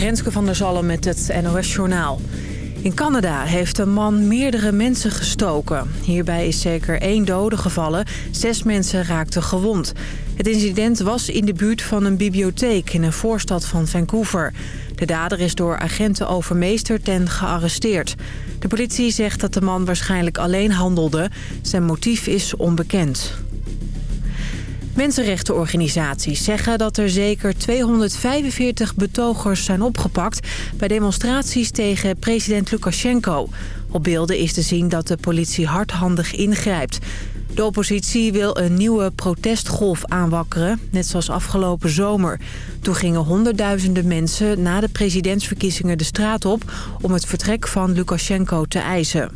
Renske van der Zalm met het NOS Journaal. In Canada heeft een man meerdere mensen gestoken. Hierbij is zeker één dode gevallen. Zes mensen raakten gewond. Het incident was in de buurt van een bibliotheek in een voorstad van Vancouver. De dader is door agenten overmeesterd en gearresteerd. De politie zegt dat de man waarschijnlijk alleen handelde. Zijn motief is onbekend. Mensenrechtenorganisaties zeggen dat er zeker 245 betogers zijn opgepakt... bij demonstraties tegen president Lukashenko. Op beelden is te zien dat de politie hardhandig ingrijpt. De oppositie wil een nieuwe protestgolf aanwakkeren, net zoals afgelopen zomer. Toen gingen honderdduizenden mensen na de presidentsverkiezingen de straat op... om het vertrek van Lukashenko te eisen.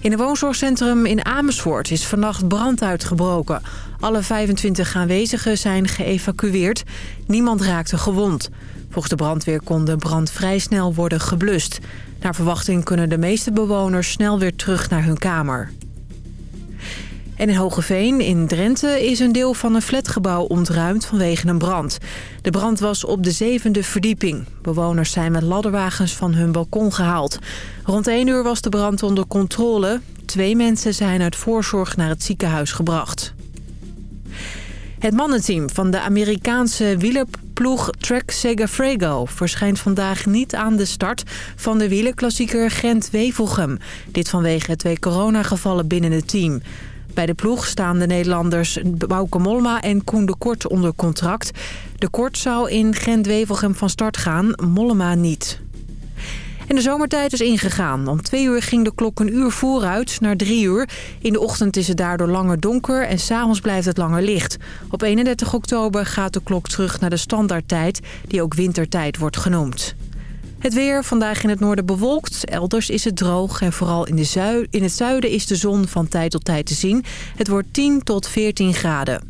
In een woonzorgcentrum in Amersfoort is vannacht brand uitgebroken. Alle 25 aanwezigen zijn geëvacueerd. Niemand raakte gewond. Volgens de brandweer kon de brand vrij snel worden geblust. Naar verwachting kunnen de meeste bewoners snel weer terug naar hun kamer. En in Hogeveen in Drenthe is een deel van een flatgebouw ontruimd vanwege een brand. De brand was op de zevende verdieping. Bewoners zijn met ladderwagens van hun balkon gehaald. Rond 1 uur was de brand onder controle. Twee mensen zijn uit voorzorg naar het ziekenhuis gebracht. Het mannenteam van de Amerikaanse wielerploeg Trek Segafredo... verschijnt vandaag niet aan de start van de wielerklassieker Gent-Wevelgem. Dit vanwege twee coronagevallen binnen het team. Bij de ploeg staan de Nederlanders Bauke Mollema en Koen de Kort onder contract. De Kort zou in Gent-Wevelgem van start gaan, Mollema niet. En de zomertijd is ingegaan. Om twee uur ging de klok een uur vooruit naar drie uur. In de ochtend is het daardoor langer donker en s'avonds blijft het langer licht. Op 31 oktober gaat de klok terug naar de standaardtijd, die ook wintertijd wordt genoemd. Het weer, vandaag in het noorden bewolkt. Elders is het droog en vooral in, de in het zuiden is de zon van tijd tot tijd te zien. Het wordt 10 tot 14 graden.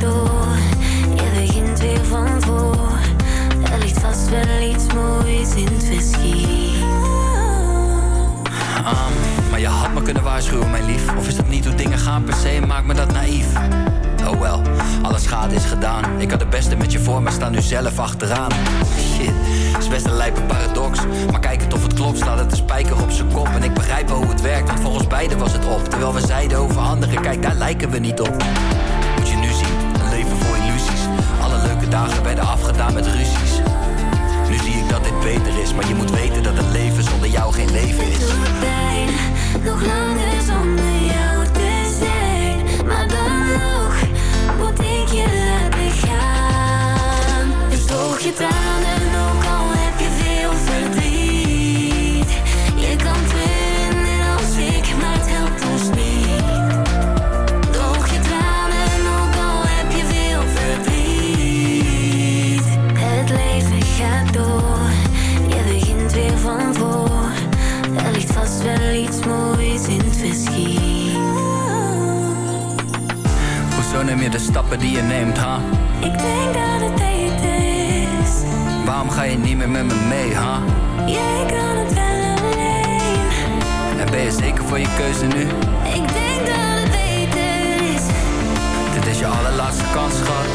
Door. Yeah, vast wel iets moois in het verschiet. Maar je had me kunnen waarschuwen, mijn lief. Of is dat niet hoe dingen gaan per se, maakt me dat naïef. Oh wel, alle schade is gedaan. Ik had het beste met je voor, maar sta nu zelf achteraan. Shit, is best een lijpe paradox. Maar kijk het of het klopt, staat het een spijker op zijn kop. En ik begrijp wel hoe het werkt, want voor ons beiden was het op. Terwijl we zeiden over anderen, kijk daar lijken we niet op. Moet je nu zien, dagen werden afgedaan met ruzies. Nu zie ik dat dit beter is, maar je moet weten dat het leven zonder jou geen leven is. Het pijn, nog langer zonder jou te zijn. Maar dan nog moet ik je laten gaan. Dus droog je tranen, ook verschiet. Hoezo neem je de stappen die je neemt, ha? Ik denk dat het beter is. Waarom ga je niet meer met me mee, ha? Jij kan het wel alleen. En ben je zeker voor je keuze nu? Ik denk dat het beter is. Dit is je allerlaatste kans, schat.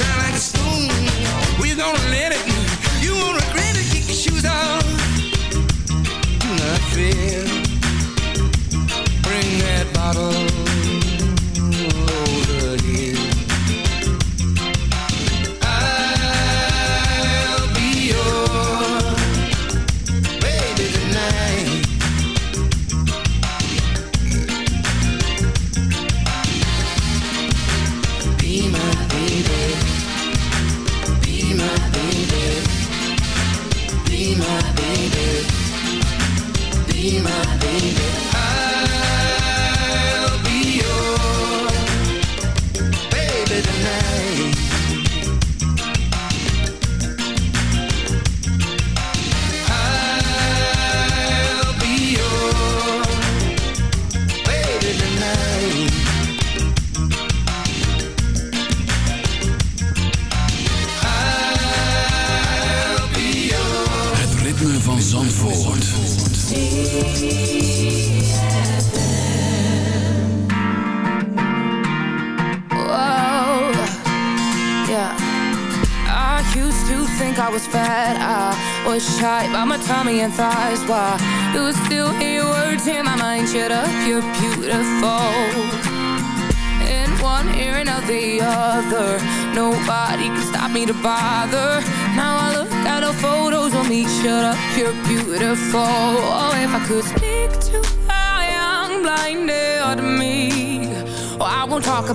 And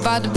about the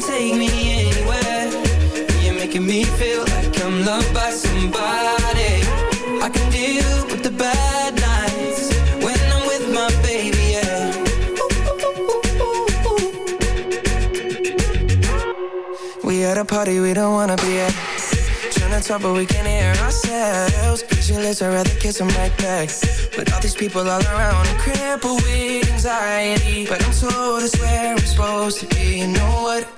can take me anywhere. You're making me feel like I'm loved by somebody. I can deal with the bad nights when I'm with my baby, yeah. We at a party we don't wanna be at. Trying to talk but we can't hear ourselves. Pictureless, I'd rather kiss them right back. But all these people all around, I'm crippled with anxiety. But I'm told it's where I'm supposed to be. You know what?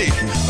dick